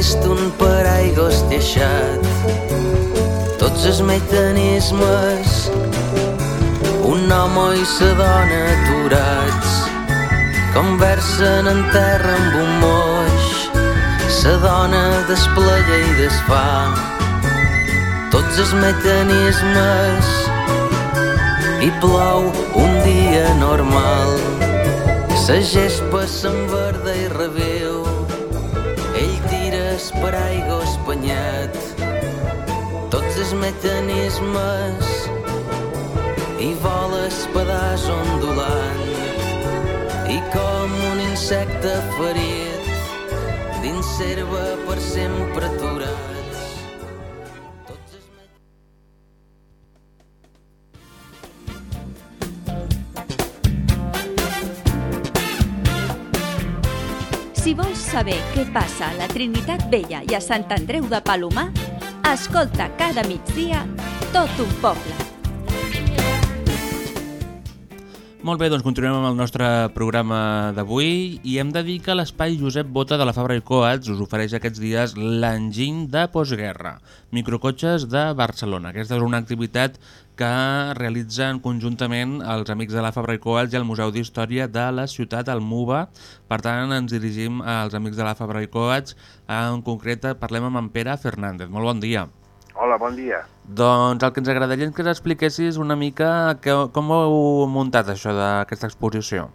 Vist un paraigua estiixat. Tots els mecanismes, un home i sa dona aturats, conversen en terra amb un moix, sa dona desplega i desfà tots els mecanismes i plou un dia normal. Sa gespa s'enverda i reviu, ell es paraigua espanyat. Tots els mecanismes i vola es pedaç ondulant i com un insecte ferit dins serva per sempre aturats. Saber què passa a la Trinitat Vella i a Sant Andreu de Palomar, escolta cada migdia tot un poble. Molt bé, doncs continuem amb el nostre programa d'avui i hem de dir que l'espai Josep Bota de la Fabra i Coats us ofereix aquests dies l'enginy de postguerra, microcotxes de Barcelona. Aquesta és una activitat que realitzen conjuntament els amics de la Fabra i Coats i el Museu d'Història de la ciutat, el MUBA. Per tant, ens dirigim als amics de la Fabra i Coats. En concret, parlem amb en Pere Fernández. Molt bon dia. Hola, bon dia. Doncs el que ens agradaria és que ens expliquessis una mica que, com heu muntat això d'aquesta exposició.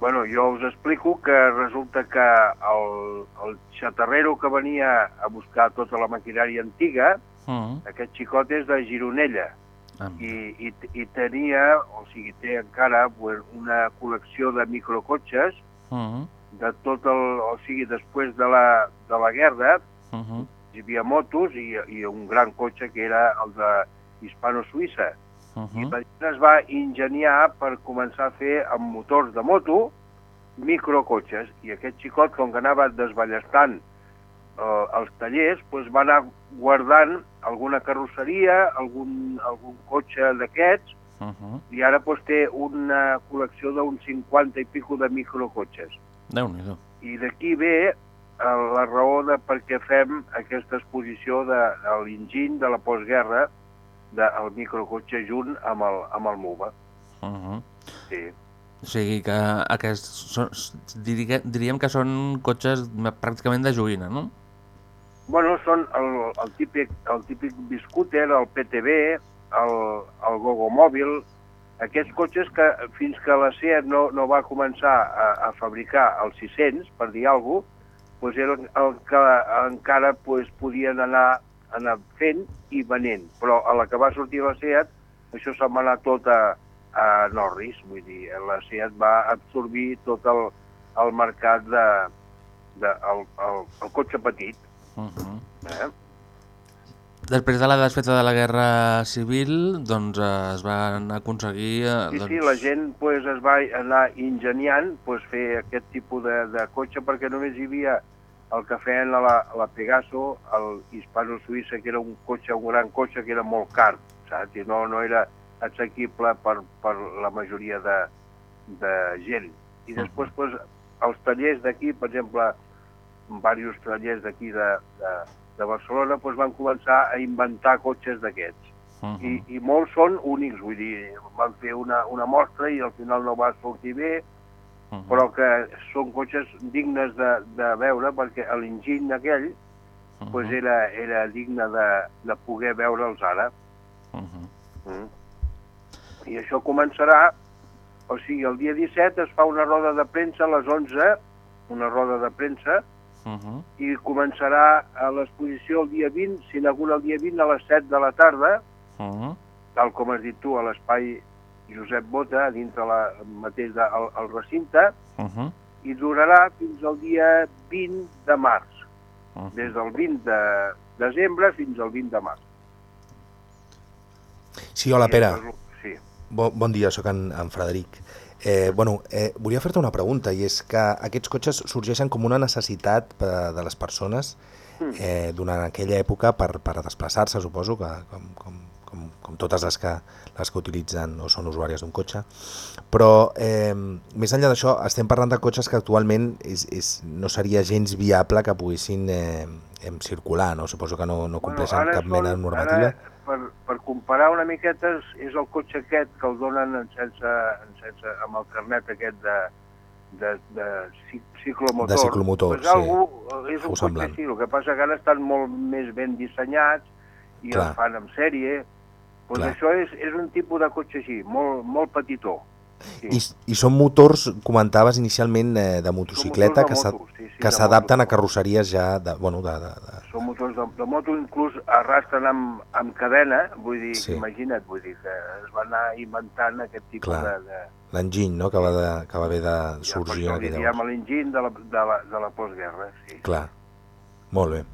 Bueno, jo us explico que resulta que el, el xatarrero que venia a buscar tota la maquinària antiga, Mm. aquest xicot és de Gironella, Ah. i, i, i tenia, o sigui, té encara pues, una col·lecció de microcotxes Mm. de tot el... O sigui, després de la, de la guerra, Mm -hmm. hi havia motos i, i un gran cotxe que era el de Hispano-Suïssa. Uh I -huh. la gent es va ingeniar per començar a fer amb motors de moto microcotxes. I aquest xicot, com que anava desballestant eh, els tallers, doncs va anar guardant alguna carrosseria, algun, algun cotxe d'aquests, Uh -huh. i ara doncs, té una col·lecció d'uns 50 i pico de microcotxes. Déu-n'hi-do. I d'aquí ve eh, la raó de per què fem aquesta exposició de, de l'enginy de la postguerra del microcotxe junt amb el, amb el MUBA. Uh -huh. Sí. O sigui que aquests són, diríem que són cotxes pràcticament de joguina, no? Bueno, són el, el, típic, el típic biscúter, el PTB, el, el Gogo Mòbil, aquests cotxes que fins que la SEAT no, no va començar a, a fabricar els 600, per dir alguna cosa, doncs era el que encara doncs, podien anar, anar fent i venent. Però a la que va sortir la SEAT, això se'n va anar tot a, a Norris, vull dir, la SEAT va absorbir tot el, el mercat de, de el, el cotxe petit. Uh -huh. Eh? Després de la desfeta de la Guerra Civil, doncs eh, es van aconseguir... Eh, Sí, doncs... sí, la gent pues, es va anar ingeniant pues, fer aquest tipus de, de cotxe perquè només hi havia el que feien a la, a la Pegaso, el Hispano-Suïssa, que era un cotxe, un gran cotxe que era molt car, saps? I no, no era assequible per, per la majoria de, de gent. I després, pues, els tallers d'aquí, per exemple, diversos tallers d'aquí de, de, de Barcelona, pues, van començar a inventar cotxes d'aquests Uh i, i molts són únics, vull dir, van fer una, una mostra i al final no va sortir bé, -huh. però que són cotxes dignes de, de veure perquè l'enginy aquell Uh -huh. pues era, era digne de, de poder veure'ls ara. Uh -huh. Mm. I això començarà, o sigui, el dia 17 es fa una roda de premsa a les 11, una roda de premsa, Uh -huh. i començarà a l'exposició el dia 20, s'inaugura el dia 20 a les 7 de la tarda, Uh -huh. tal com has dit tu, a l'espai Josep Bota, dintre la, mateix del de, el recinte, Uh -huh. i durarà fins al dia 20 de març, Uh -huh. des del 20 de desembre fins al 20 de març. Sí, hola, Pere. Sí. Bon, bon dia, sóc en, en Frederic. Eh, bueno, eh, volia fer-te una pregunta, i és que aquests cotxes sorgeixen com una necessitat per, de les persones eh, durant aquella època per, per desplaçar-se, suposo, que, com, com, com, com totes les que, les que utilitzen o són usuàries d'un cotxe. Però, eh, més enllà d'això, estem parlant de cotxes que actualment és, és, no seria gens viable que poguessin, eh, circular, no? Suposo que no, no compleixen ara cap mena de són- normativa. Ara, per, per comparar una miqueta, és, és el cotxe aquest que el donen en sense, en sense, amb el carnet aquest de, de, de ci- ciclomotor. De ciclomotor, pues sí. Algú, és un cotxe semblant. així, el que passa que ara estan molt més ben dissenyats i Clar. el fan en sèrie. Pues Clar. això és, és un tipus de cotxe així, molt, molt petitó. Sí. I, I són motors, comentaves inicialment, eh, de motocicleta de que que s'adapten a carrosseries ja de, bueno, de, de, de, Són motors de, de moto, inclús arrastren amb, amb cadena, vull dir, Sí. imagina't, vull dir que es va anar inventant aquest tipus Clar. de, de, l'enginy no? que, va de, que va haver de Ja, sorgir això en aquella diem l'enginy de la, de la, de la postguerra, sí. Clar, molt bé.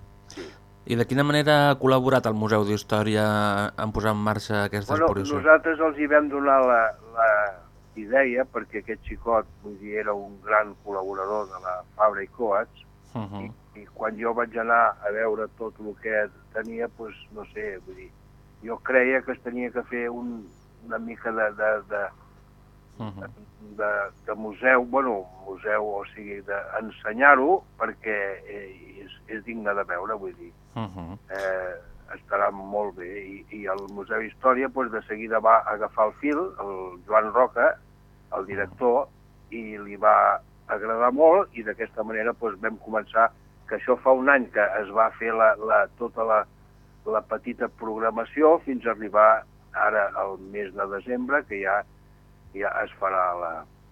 I de quina manera ha col·laborat el Museu d'Història en posar en marxa aquesta Bueno, exposició? nosaltres els hi vam donar la, la idea perquè aquest xicot, vull dir, era un gran col·laborador de la Fabra i Coats, Uh -huh. i quan jo vaig anar a veure tot el que tenia, doncs, no sé, vull dir, jo creia que es tenia que fer un, una mica de, de, de, Uh -huh. de, de museu, bueno, museu, o sigui, d'ensenyar-ho perquè eh, és, és digne de veure, vull dir, Uh -huh. eh, estarà molt bé. I, i el Museu d'Història doncs, de seguida va agafar el fil, el Joan Roca, el director, i li va agradar molt i d'aquesta manera doncs, vam començar, que això fa un any que es va fer la, la, tota la, la petita programació fins a arribar ara al mes de desembre, que ja, ja es farà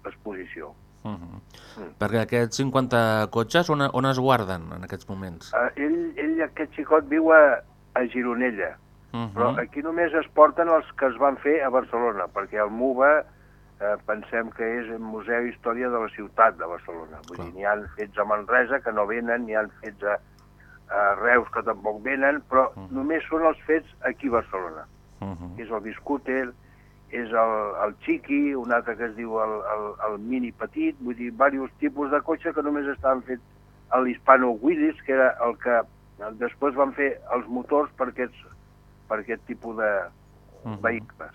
l'exposició. Uh -huh. Perquè aquests 50 cotxes on, on es guarden en aquests moments? Uh, ell, ell, aquest xicot, viu a, a Gironella, Uh -huh. però aquí només es porten els que es van fer a Barcelona, perquè el MUBA eh, pensem que és el Museu Història de la Ciutat de Barcelona. Vull dir, n'hi ha fets a Manresa que no venen, n'hi ha fets a, a Reus que tampoc venen, però només són els fets aquí a Barcelona. Uh -huh. És el Biscúter, és el, el Chiqui, un altre que es diu el, el, el Mini Petit, vull dir, diversos tipus de cotxe que només estaven fets a l'Hispano Willys, que era el que després van fer els motors per aquests, per aquest tipus de Uh -huh. vehicles.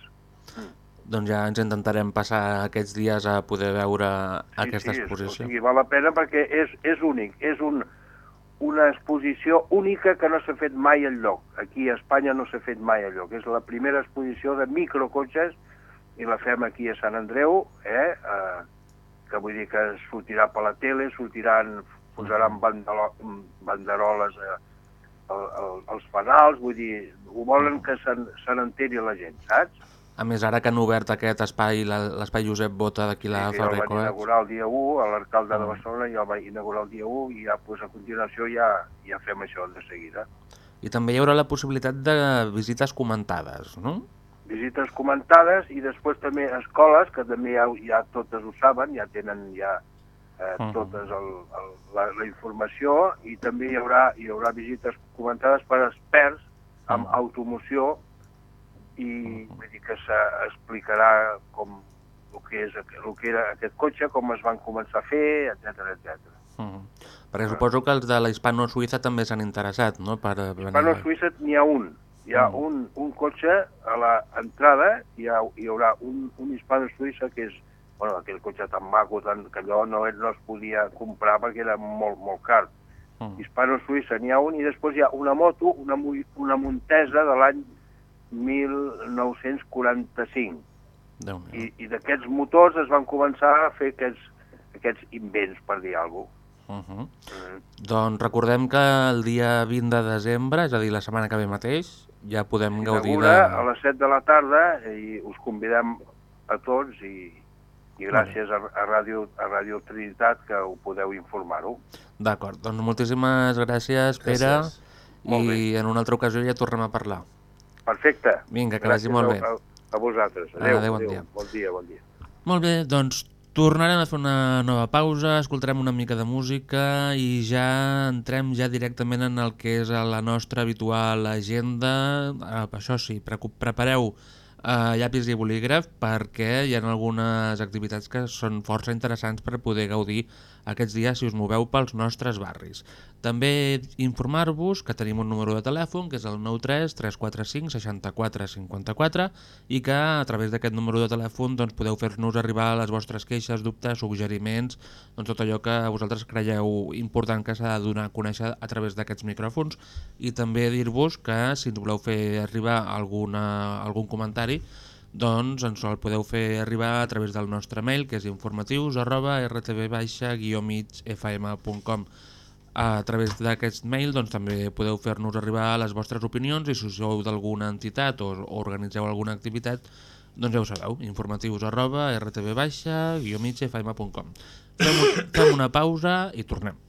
Doncs ja ens intentarem passar aquests dies a poder veure aquesta sí, exposició. O sigui, val la pena perquè és, és únic, és un, una exposició única que no s'ha fet mai al lloc. Aquí a Espanya no s'ha fet mai al lloc. És la primera exposició de microcotxes i la fem aquí a Sant Andreu, eh? eh que vull dir que sortirà per la tele, sortiran, posaran bandalo, banderoles eh, al, al, als fanals, vull dir, ho volen que se n'enteri la gent, saps? A més, ara que han obert aquest espai, l'espai Josep Bota d'aquí la Sí, Fabra van Coats, inaugurar el dia 1, l'alcalde de Barcelona ja el va inaugurar el dia 1 i ja pues, a continuació ja, ja fem això de seguida. i també hi haurà la possibilitat de visites comentades, no? Visites comentades i després també escoles, que també ja, ja totes ho saben, ja tenen ja eh, Mhm. totes el, el, la, la informació i també hi haurà, hi haurà visites comentades per experts amb automoció i vull dir que s'explicarà com el que, és, el que era aquest cotxe, com es van començar a fer, etc etc. Mm. Perquè suposo que els de la Hispano-Suïssa també s'han interessat, no? Per venir... Hispano Suïssa n'hi ha un. Hi ha Mm. un, un cotxe a l'entrada, hi, ha, hi haurà un, un Hispano Suïssa que és bueno, aquell cotxe tan maco, tan, que allò no, no es podia comprar perquè era molt, molt car. Mm. Hispano Suïssa n'hi ha un i després hi ha una moto, una, una Montesa de l'any 1945. déu I, i d'aquests motors es van començar a fer aquests, aquests invents, per dir alguna cosa. Uh -huh. Doncs recordem que el dia 20 de desembre, és a dir, la setmana que ve mateix, ja podem gaudir de... A les 7 de la tarda i us convidem a tots i, i gràcies a, a, Ràdio, a Ràdio Trinitat que ho podeu informar-ho. D'acord, doncs moltíssimes gràcies, Pere, Gràcies. I en una altra ocasió ja tornem a parlar. Perfecte. Vinga, que vagi molt bé. A, a, vosaltres. Adéu, Adéu, bon dia. Bon dia, bon dia. Molt bé, doncs tornarem a fer una nova pausa, escoltarem una mica de música i ja entrem ja directament en el que és la nostra habitual agenda. Eh, Això sí, prepareu eh, llapis i bolígraf perquè hi ha algunes activitats que són força interessants per poder gaudir aquests dies si us moveu pels nostres barris. També informar-vos que tenim un número de telèfon que és el 93 345 64 54 i que a través d'aquest número de telèfon doncs, podeu fer-nos arribar les vostres queixes, dubtes, suggeriments, doncs, tot allò que vosaltres creieu important que s'ha de donar a conèixer a través d'aquests micròfons i també dir-vos que si voleu fer arribar alguna, algun comentari doncs ens el podeu fer arribar a través del nostre mail que és informatius arroba rtv-migfm.com a través d'aquest mail doncs, també podeu fer-nos arribar les vostres opinions i si sou d'alguna entitat o, o organitzeu alguna activitat doncs ja ho sabeu, informatius arroba rtv-migfm.com fem, fem una pausa i tornem.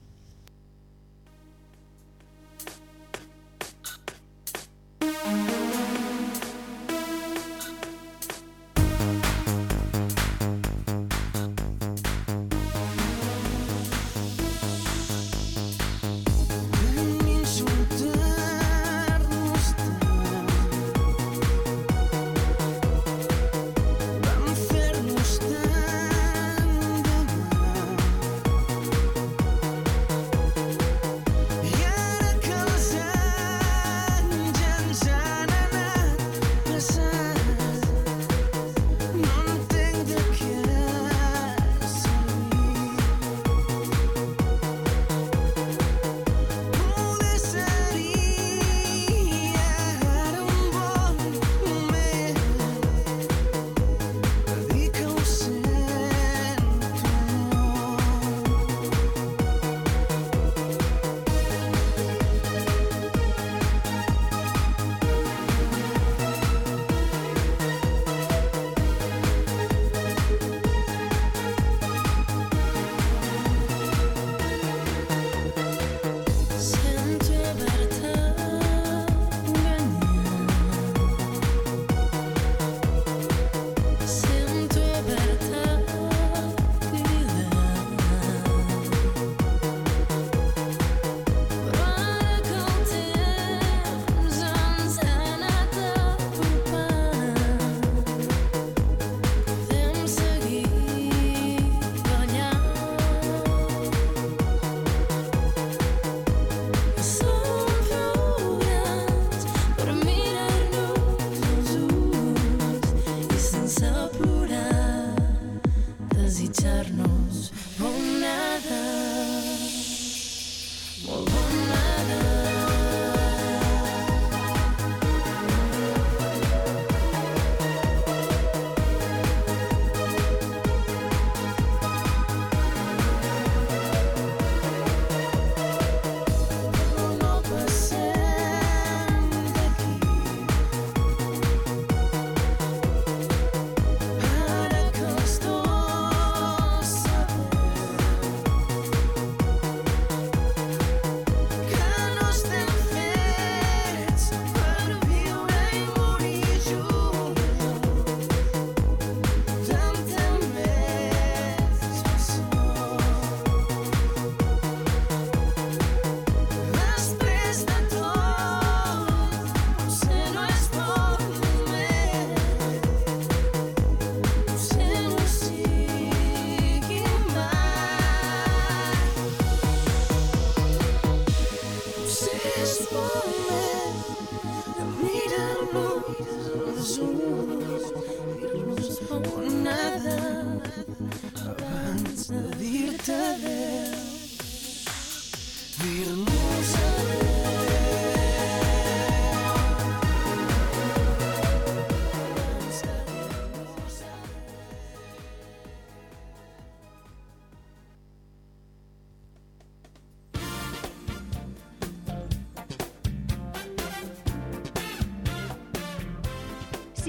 Si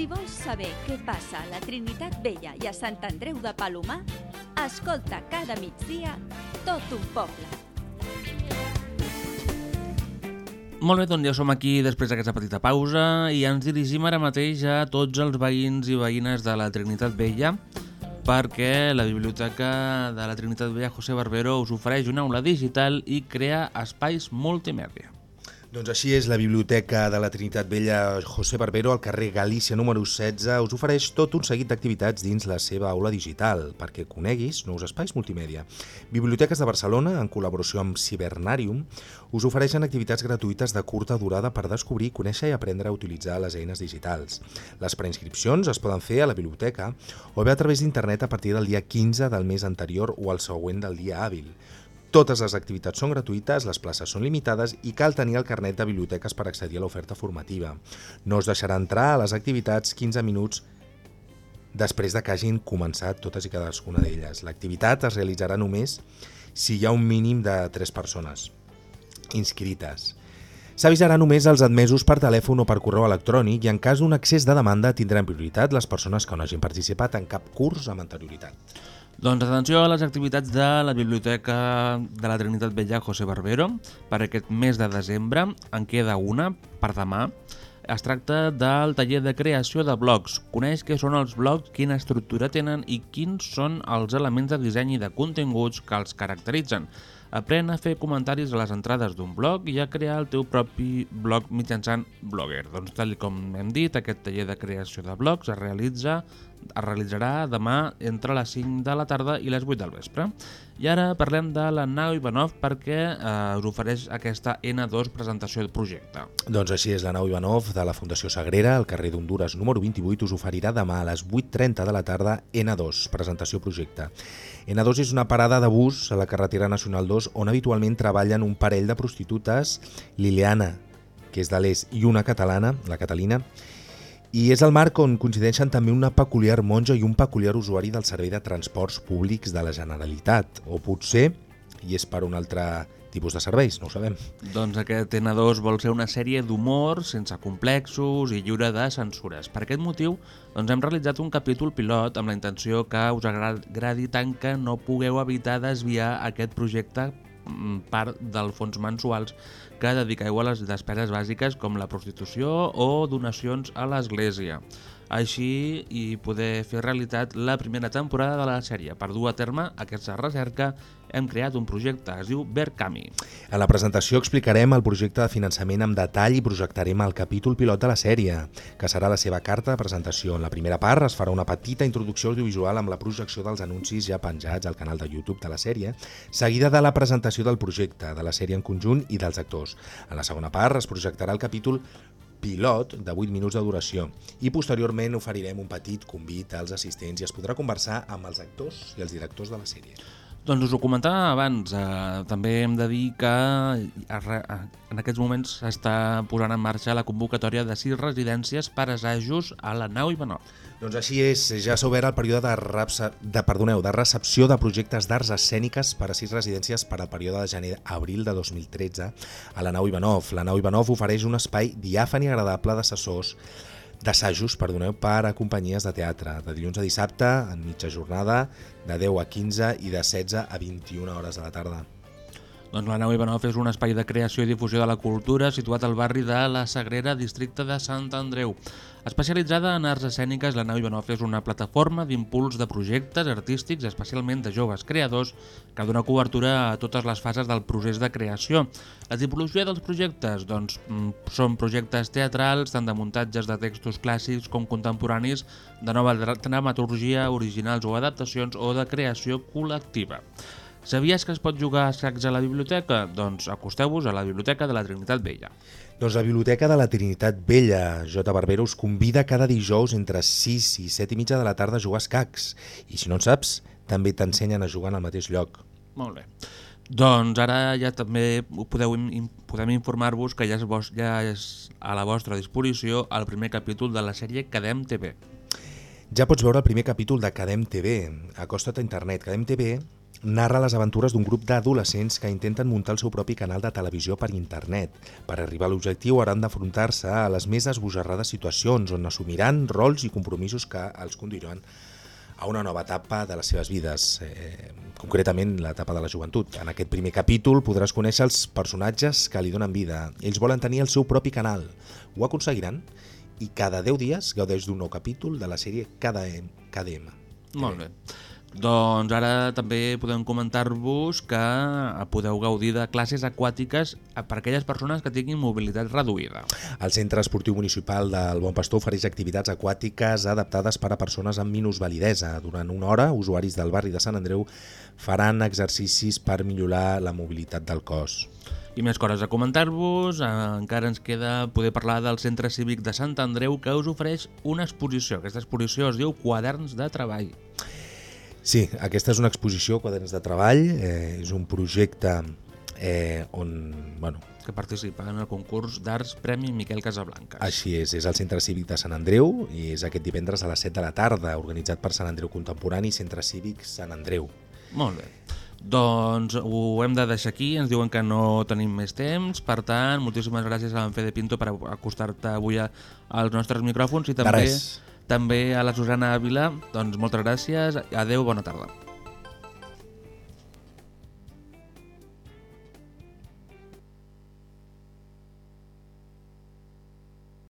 vols saber què passa a la Trinitat Vella i a Sant Andreu de Palomar, escolta cada migdia tot un poble. Molt bé, doncs ja som aquí després d'aquesta petita pausa i ens dirigim ara mateix a tots els veïns i veïnes de la Trinitat Vella perquè la Biblioteca de la Trinitat Vella José Barbero us ofereix una aula digital i crea espais multimèdia. Doncs així és, la Biblioteca de la Trinitat Vella José Barbero al carrer Galícia número 16 us ofereix tot un seguit d'activitats dins la seva aula digital perquè coneguis nous espais multimèdia. Biblioteques de Barcelona, en col·laboració amb Cibernarium, us ofereixen activitats gratuïtes de curta durada per descobrir, conèixer i aprendre a utilitzar les eines digitals. Les preinscripcions es poden fer a la biblioteca o bé a través d'internet a partir del dia 15 del mes anterior o al següent del dia hàbil. Totes les activitats són gratuïtes, les places són limitades i cal tenir el carnet de biblioteques per accedir a l'oferta formativa. No es deixarà entrar a les activitats 15 minuts després de que hagin començat totes i cadascuna d'elles. L'activitat es realitzarà només si hi ha un mínim de 3 persones inscrites. S'avisarà només els admesos per telèfon o per correu electrònic i en cas d'un accés de demanda tindran prioritat les persones que no hagin participat en cap curs amb anterioritat. Doncs atenció a les activitats de la Biblioteca de la Trinitat Vella José Barbero per aquest mes de desembre. En queda una per demà. Es tracta del taller de creació de blogs. Coneix què són els blogs, quina estructura tenen i quins són els elements de disseny i de continguts que els caracteritzen. Aprèn a fer comentaris a les entrades d'un blog i a crear el teu propi blog mitjançant Blogger. Doncs tal com hem dit, aquest taller de creació de blogs es realitza es realitzarà demà entre les 5 de la tarda i les 8 del vespre. I ara parlem de la Nau Ivanov perquè eh, us ofereix aquesta N2 presentació del projecte. Doncs així és, la nau Ivanov de la Fundació Sagrera, al carrer d'Honduras número 28, us oferirà demà a les 8.30 de la tarda N2, presentació projecte. N2 és una parada de bus a la carretera Nacional 2 on habitualment treballen un parell de prostitutes, Liliana, que és de l'Est, i una catalana, la Catalina, i és el marc on coincideixen també una peculiar monja i un peculiar usuari del servei de transports públics de la Generalitat, o potser i és per un altre tipus de serveis, no ho sabem. Doncs aquest N2 vol ser una sèrie d'humor sense complexos i lliure de censures. Per aquest motiu doncs hem realitzat un capítol pilot amb la intenció que us agradi tant que no pugueu evitar desviar aquest projecte mm, part dels fons mensuals que dediqueu a les despeses bàsiques com la prostitució o donacions a l'església. Així, i poder fer realitat la primera temporada de la sèrie. Per dur a terme aquesta recerca, hem creat un projecte, es diu Verkami. En la presentació explicarem el projecte de finançament amb detall i projectarem el capítol pilot de la sèrie, que serà la seva carta de presentació. En la primera part es farà una petita introducció audiovisual amb la projecció dels anuncis ja penjats al canal de YouTube de la sèrie, seguida de la presentació del projecte, de la sèrie en conjunt i dels actors. En la segona part es projectarà el capítol pilot de 8 minuts de duració i posteriorment oferirem un petit convit als assistents i es podrà conversar amb els actors i els directors de la sèrie. Doncs us ho comentava abans, eh, també hem de dir que eh, en aquests moments s'està posant en marxa la convocatòria de sis residències per assajos a la nau Ivanov. Doncs així és, ja s'ha obert el període de, repsa, de, perdoneu, de recepció de projectes d'arts escèniques per a sis residències per al període de gener-abril de 2013 a la nau Ivanov. La nau Ivanov ofereix un espai diàfan i agradable d'assessors d'assajos perdoneu, per a companyies de teatre, de dilluns a dissabte, en mitja jornada, de 10 a 15 i de 16 a 21 hores de la tarda. Doncs la nau Ivanov és un espai de creació i difusió de la cultura situat al barri de la Sagrera, districte de Sant Andreu. Especialitzada en arts escèniques, la nau Ivanov és una plataforma d'impuls de projectes artístics, especialment de joves creadors, que dona cobertura a totes les fases del procés de creació. La tipologia dels projectes doncs, mm, són projectes teatrals, tant de muntatges de textos clàssics com contemporanis, de nova dra- dramaturgia, originals o adaptacions o de creació col·lectiva. Sabies que es pot jugar a escacs a la biblioteca? Doncs acosteu-vos a la Biblioteca de la Trinitat Vella. Doncs la Biblioteca de la Trinitat Vella, J. Barbero, us convida cada dijous entre 6 i 7 i mitja de la tarda a jugar a escacs. I si no en saps, també t'ensenyen a jugar en el mateix lloc. Molt bé. Doncs ara ja també podeu, podem informar-vos que ja és, vos, ja és a la vostra disposició el primer capítol de la sèrie Cadem TV. Ja pots veure el primer capítol de Cadem TV. Acosta't a internet. Cadem TV narra les aventures d'un grup d'adolescents que intenten muntar el seu propi canal de televisió per internet. Per arribar a l'objectiu hauran d'afrontar-se a les més esbojarrades situacions on assumiran rols i compromisos que els conduiran a una nova etapa de les seves vides, eh, concretament l'etapa de la joventut. En aquest primer capítol podràs conèixer els personatges que li donen vida. Ells volen tenir el seu propi canal. Ho aconseguiran i cada 10 dies gaudeix d'un nou capítol de la sèrie KDM. KDM. Molt bé. Doncs ara també podem comentar-vos que podeu gaudir de classes aquàtiques per a aquelles persones que tinguin mobilitat reduïda. El Centre Esportiu Municipal del Bon Pastor ofereix activitats aquàtiques adaptades per a persones amb minusvalidesa. Durant una hora, usuaris del barri de Sant Andreu faran exercicis per millorar la mobilitat del cos. I més coses a comentar-vos, eh, encara ens queda poder parlar del Centre Cívic de Sant Andreu que us ofereix una exposició. Aquesta exposició es diu Quaderns de Treball. Sí, aquesta és una exposició, quaderns de treball, eh, és un projecte eh, on, bueno, que participa en el concurs d'Arts Premi Miquel Casablanca. Així és, és el Centre Cívic de Sant Andreu i és aquest divendres a les 7 de la tarda, organitzat per Sant Andreu Contemporani i Centre Cívic Sant Andreu. Molt bé. Doncs ho hem de deixar aquí, ens diuen que no tenim més temps, per tant, moltíssimes gràcies a en Fede Pinto per acostar-te avui als nostres micròfons i també, res. També a la Susana Ávila, doncs moltes gràcies, adeu, bona tarda.